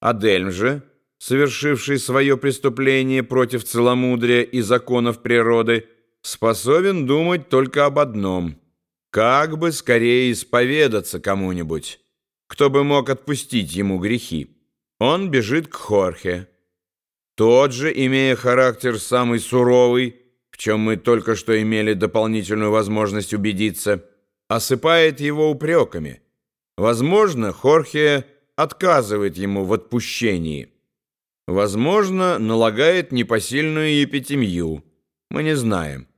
Адельм же, совершивший свое преступление против целомудрия и законов природы, способен думать только об одном — как бы скорее исповедаться кому-нибудь, кто бы мог отпустить ему грехи. Он бежит к Хорхе. Тот же, имея характер самый суровый, в чем мы только что имели дополнительную возможность убедиться, осыпает его упреками. Возможно, Хорхе отказывает ему в отпущении. Возможно, налагает непосильную епитемью. Мы не знаем.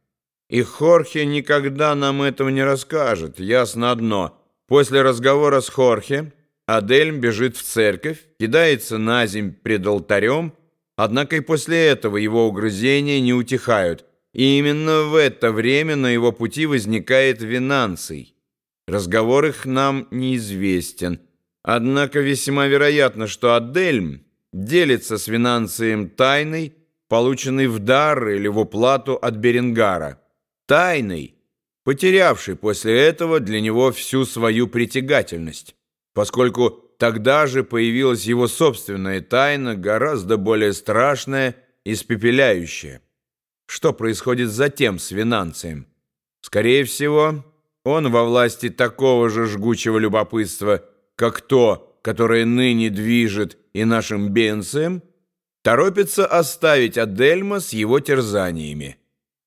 И Хорхе никогда нам этого не расскажет. Ясно одно. После разговора с Хорхе Адельм бежит в церковь, кидается на земь пред алтарем, однако и после этого его угрызения не утихают. И именно в это время на его пути возникает Винанций. Разговор их нам неизвестен. Однако весьма вероятно, что Адельм делится с Винанцием тайной, полученной в дар или в уплату от Беренгара. Тайной, потерявшей после этого для него всю свою притягательность, поскольку тогда же появилась его собственная тайна, гораздо более страшная и испепеляющая. Что происходит затем с Винанцием? Скорее всего, он во власти такого же жгучего любопытства, как то, которое ныне движет и нашим Бенцием, торопится оставить Адельма с его терзаниями.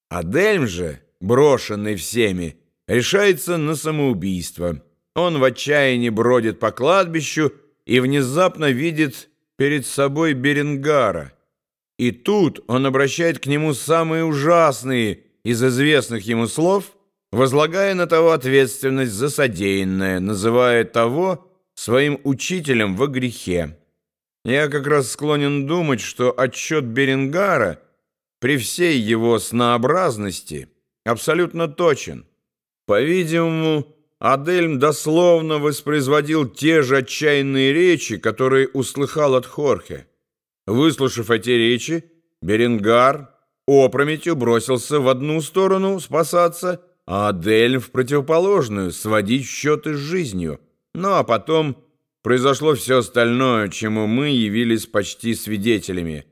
Адельм же, брошенный всеми, решается на самоубийство. Он в отчаянии бродит по кладбищу и внезапно видит перед собой Беренгара – и тут он обращает к нему самые ужасные из известных ему слов, возлагая на того ответственность за содеянное, называя того своим учителем во грехе. Я как раз склонен думать, что отчет Берингара при всей его снообразности абсолютно точен. По-видимому, Адельм дословно воспроизводил те же отчаянные речи, которые услыхал от Хорхе. Выслушав эти речи, Беренгар опрометью бросился в одну сторону спасаться, а Адель в противоположную сводить счеты с жизнью. Ну а потом произошло все остальное, чему мы явились почти свидетелями.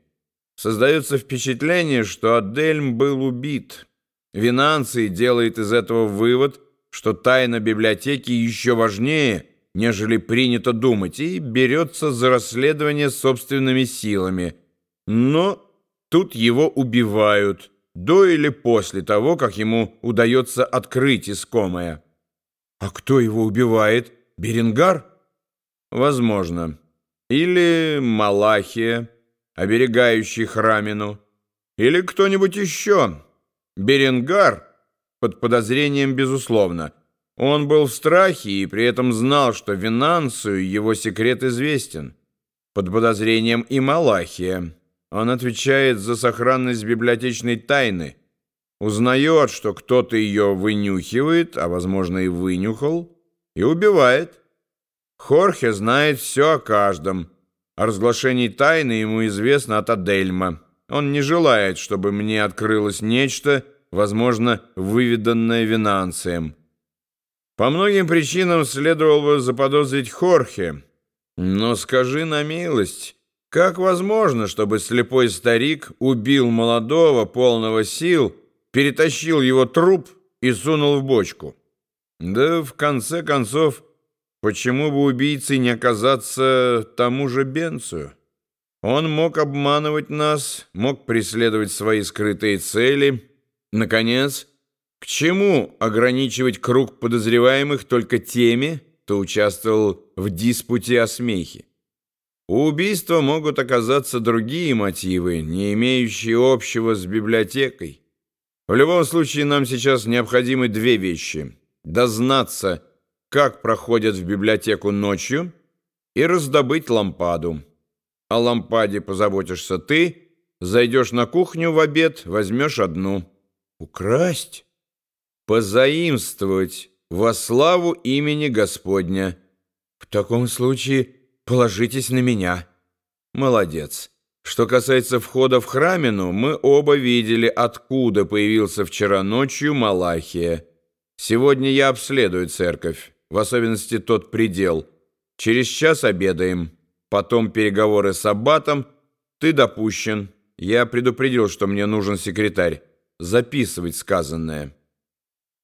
Создается впечатление, что Адельм был убит. Винанций делает из этого вывод, что тайна библиотеки еще важнее – нежели принято думать, и берется за расследование собственными силами. Но тут его убивают, до или после того, как ему удается открыть искомое. А кто его убивает? Беренгар? Возможно. Или Малахия, оберегающий храмину. Или кто-нибудь еще. Беренгар под подозрением, безусловно – он был в страхе и при этом знал, что Винансию его секрет известен. Под подозрением и Малахия. Он отвечает за сохранность библиотечной тайны. Узнает, что кто-то ее вынюхивает, а, возможно, и вынюхал, и убивает. Хорхе знает все о каждом. О разглашении тайны ему известно от Адельма. Он не желает, чтобы мне открылось нечто, возможно, выведанное Винанцием. По многим причинам следовало бы заподозрить Хорхе. Но скажи на милость, как возможно, чтобы слепой старик убил молодого, полного сил, перетащил его труп и сунул в бочку? Да, в конце концов, почему бы убийцей не оказаться тому же Бенцию? Он мог обманывать нас, мог преследовать свои скрытые цели. Наконец, к чему ограничивать круг подозреваемых только теми, кто участвовал в диспуте о смехе? У убийства могут оказаться другие мотивы, не имеющие общего с библиотекой. В любом случае, нам сейчас необходимы две вещи. Дознаться, как проходят в библиотеку ночью, и раздобыть лампаду. О лампаде позаботишься ты, зайдешь на кухню в обед, возьмешь одну. Украсть? позаимствовать во славу имени Господня. В таком случае положитесь на меня. Молодец. Что касается входа в храмину, мы оба видели, откуда появился вчера ночью Малахия. Сегодня я обследую церковь, в особенности тот предел. Через час обедаем. потом переговоры с аббатом. Ты допущен. Я предупредил, что мне нужен секретарь. Записывать сказанное».